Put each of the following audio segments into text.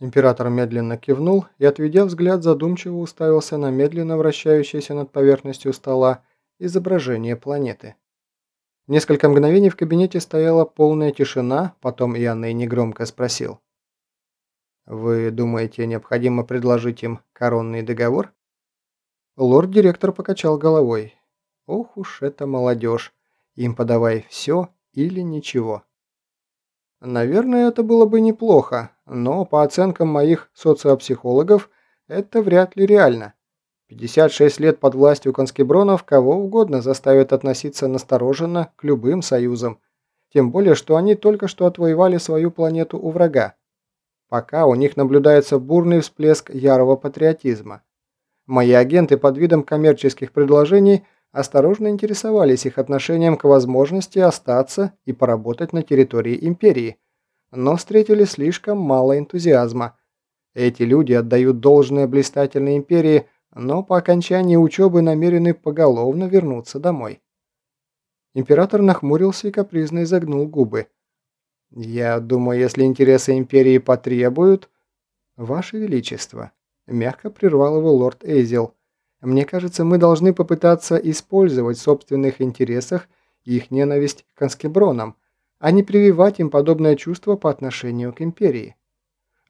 Император медленно кивнул и, отведя взгляд, задумчиво уставился на медленно вращающееся над поверхностью стола изображение планеты. Несколько мгновений в кабинете стояла полная тишина, потом Иоанней негромко спросил. «Вы думаете, необходимо предложить им коронный договор?» Лорд-директор покачал головой. «Ох уж это молодежь! Им подавай все или ничего». Наверное, это было бы неплохо, но по оценкам моих социопсихологов, это вряд ли реально. 56 лет под властью конскебронов кого угодно заставят относиться настороженно к любым союзам, тем более, что они только что отвоевали свою планету у врага. Пока у них наблюдается бурный всплеск ярого патриотизма. Мои агенты под видом коммерческих предложений осторожно интересовались их отношением к возможности остаться и поработать на территории империи, но встретили слишком мало энтузиазма. Эти люди отдают должное блистательной империи, но по окончании учебы намерены поголовно вернуться домой. Император нахмурился и капризно изогнул губы. «Я думаю, если интересы империи потребуют...» «Ваше Величество», — мягко прервал его лорд Эйзел, мне кажется, мы должны попытаться использовать в собственных интересах их ненависть к конскебронам, а не прививать им подобное чувство по отношению к империи.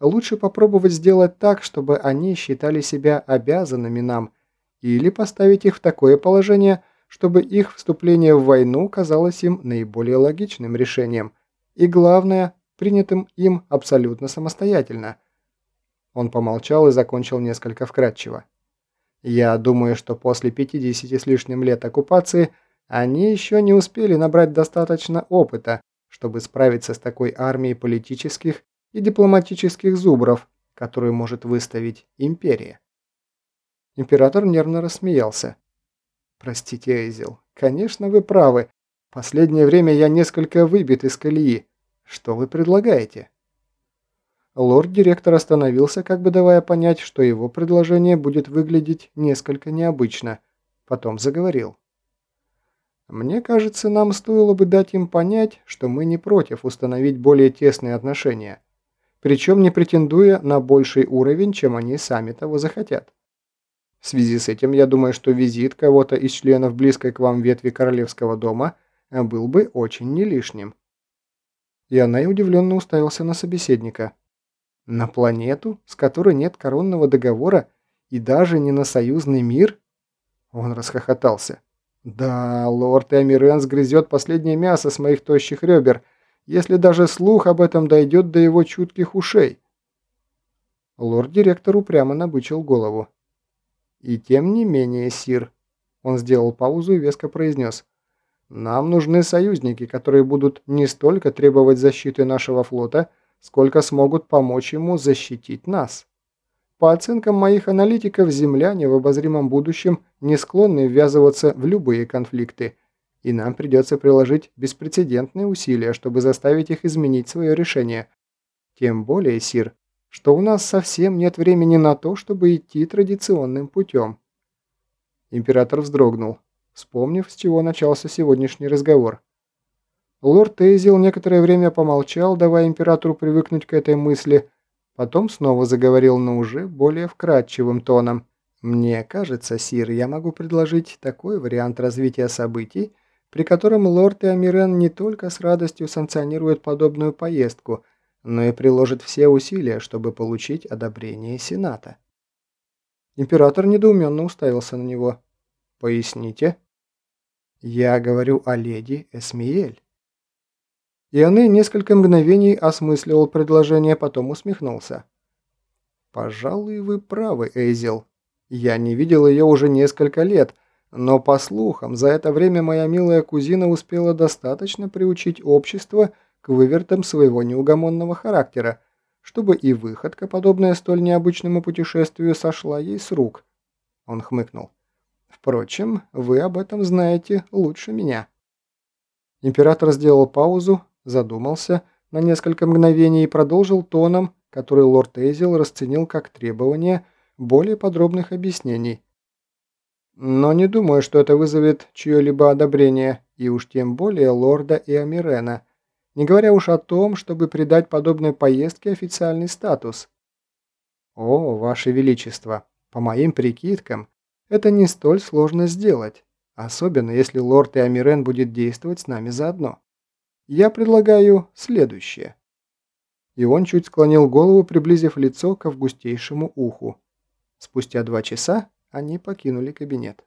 Лучше попробовать сделать так, чтобы они считали себя обязанными нам, или поставить их в такое положение, чтобы их вступление в войну казалось им наиболее логичным решением, и главное, принятым им абсолютно самостоятельно. Он помолчал и закончил несколько вкратчиво. Я думаю, что после 50 с лишним лет оккупации они еще не успели набрать достаточно опыта, чтобы справиться с такой армией политических и дипломатических зубров, которую может выставить империя. Император нервно рассмеялся. «Простите, Эйзел, конечно, вы правы. Последнее время я несколько выбит из колеи. Что вы предлагаете?» Лорд-директор остановился, как бы давая понять, что его предложение будет выглядеть несколько необычно. Потом заговорил. «Мне кажется, нам стоило бы дать им понять, что мы не против установить более тесные отношения, причем не претендуя на больший уровень, чем они сами того захотят. В связи с этим я думаю, что визит кого-то из членов близкой к вам ветви Королевского дома был бы очень не лишним». И она и удивленно уставился на собеседника. На планету, с которой нет коронного договора и даже не на союзный мир? Он расхохотался. Да, лорд Эмирен сгрызет последнее мясо с моих тощих ребер, если даже слух об этом дойдет до его чутких ушей. Лорд-директор упрямо набычил голову. «И тем не менее, Сир», — он сделал паузу и веско произнес, «нам нужны союзники, которые будут не столько требовать защиты нашего флота, сколько смогут помочь ему защитить нас. По оценкам моих аналитиков, земляне в обозримом будущем не склонны ввязываться в любые конфликты, и нам придется приложить беспрецедентные усилия, чтобы заставить их изменить свое решение. Тем более, Сир, что у нас совсем нет времени на то, чтобы идти традиционным путем. Император вздрогнул, вспомнив, с чего начался сегодняшний разговор. Лорд Тейзил некоторое время помолчал, давая императору привыкнуть к этой мысли, потом снова заговорил, но уже более вкрадчивым тоном. «Мне кажется, Сир, я могу предложить такой вариант развития событий, при котором лорд Иомирен не только с радостью санкционирует подобную поездку, но и приложит все усилия, чтобы получить одобрение Сената». Император недоуменно уставился на него. «Поясните?» «Я говорю о леди Эсмиэль». Ионы несколько мгновений осмысливал предложение, потом усмехнулся. «Пожалуй, вы правы, Эйзел. Я не видел ее уже несколько лет, но, по слухам, за это время моя милая кузина успела достаточно приучить общество к вывертам своего неугомонного характера, чтобы и выходка, подобная столь необычному путешествию, сошла ей с рук». Он хмыкнул. «Впрочем, вы об этом знаете лучше меня». Император сделал паузу, задумался на несколько мгновений и продолжил тоном, который лорд Эйзел расценил как требование более подробных объяснений. Но не думаю, что это вызовет чье-либо одобрение, и уж тем более лорда и Амирена, не говоря уж о том, чтобы придать подобной поездке официальный статус. «О, Ваше Величество, по моим прикидкам, это не столь сложно сделать, особенно если лорд Иомирен будет действовать с нами заодно. Я предлагаю следующее». И он чуть склонил голову, приблизив лицо к августейшему уху. Спустя два часа они покинули кабинет.